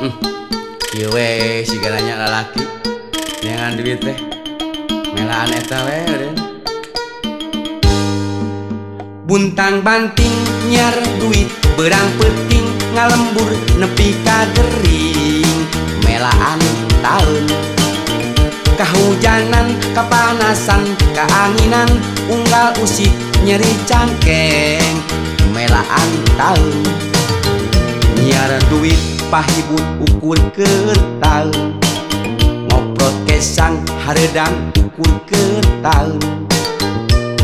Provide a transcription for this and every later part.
hewe segalanyalaki duit de mela butang banting nyaar duit berang berping ngalembur nepi kadering melaanttal kauhujanan kepanasan keginan unggal usik nyeri cangkeng mela antalnyiar duit pahibut ukur ketang ngoprot kesang haredang ukur kental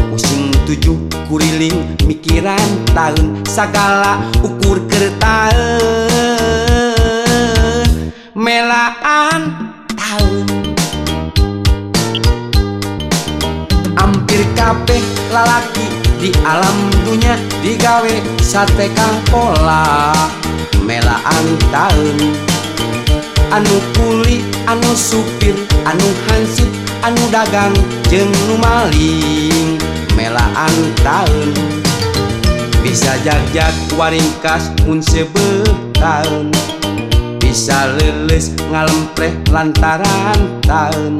pusing tujuh kuriling mikiran tahun segala ukur kertaun melaan tahun hampir kape lalaki di alam dunia digawe sate pola melaan tahun anu puli anu supir anu hans anu dagang jenguh maling melaan tahun bisa jarjakwaringkass pun sebe tahun bisa lilis ngalemple lantaran tahun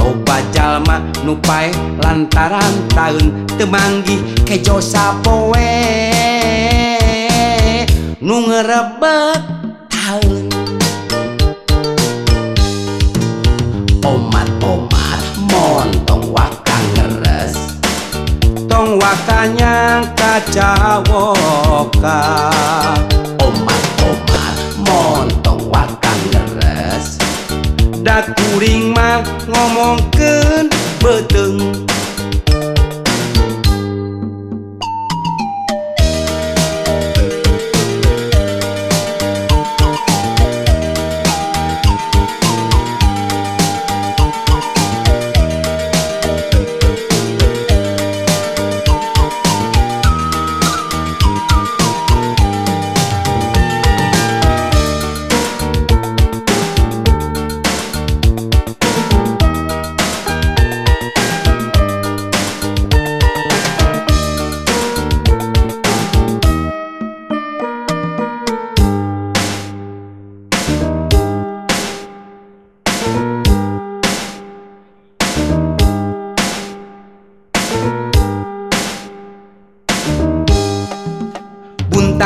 Loba Jalma nupai lantaran tahun Temangi kecoa powe nung rebek taun Omat-omat montong wakang ngeres Tong wakanyang kacawoka Omat-omat montong wakang ngeres Da kuring mah ngomongkeun beteng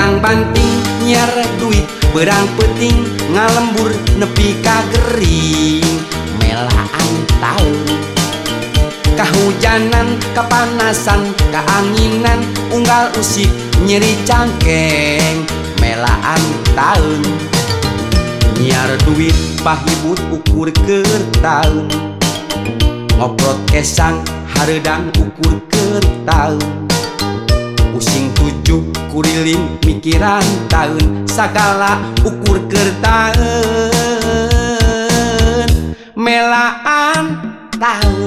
pedang banting nyer duit berang peting ngalembur nepi melaan tahu kehujanan kepanasan keanginan unggal usik nyeri cangkeng melaan tahun nyiar duit pahibut ukur kertau, tahun ngoprot kesang haredang ukur kertau, pusing rujuk kurilin mikiran tahun sakala ukur kertaan melaan tahun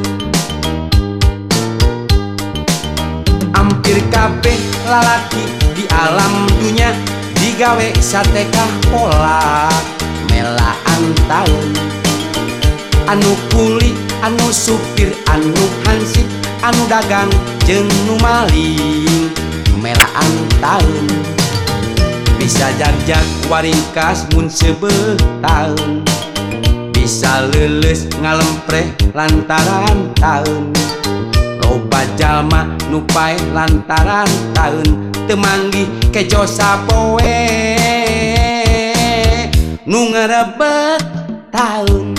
hampir kape lalaki di alam dunia digawe satekah pola melaan tahun anu kuli anu supir anu hansip anu dagang jenuh maling melaan tahun bisa jajak waringkas Mu sebe tahun bisa lulus ngaleempre lantaran tahun coba jamak nupai lantaran tahun Te temangi kejosa poengungerebet tahun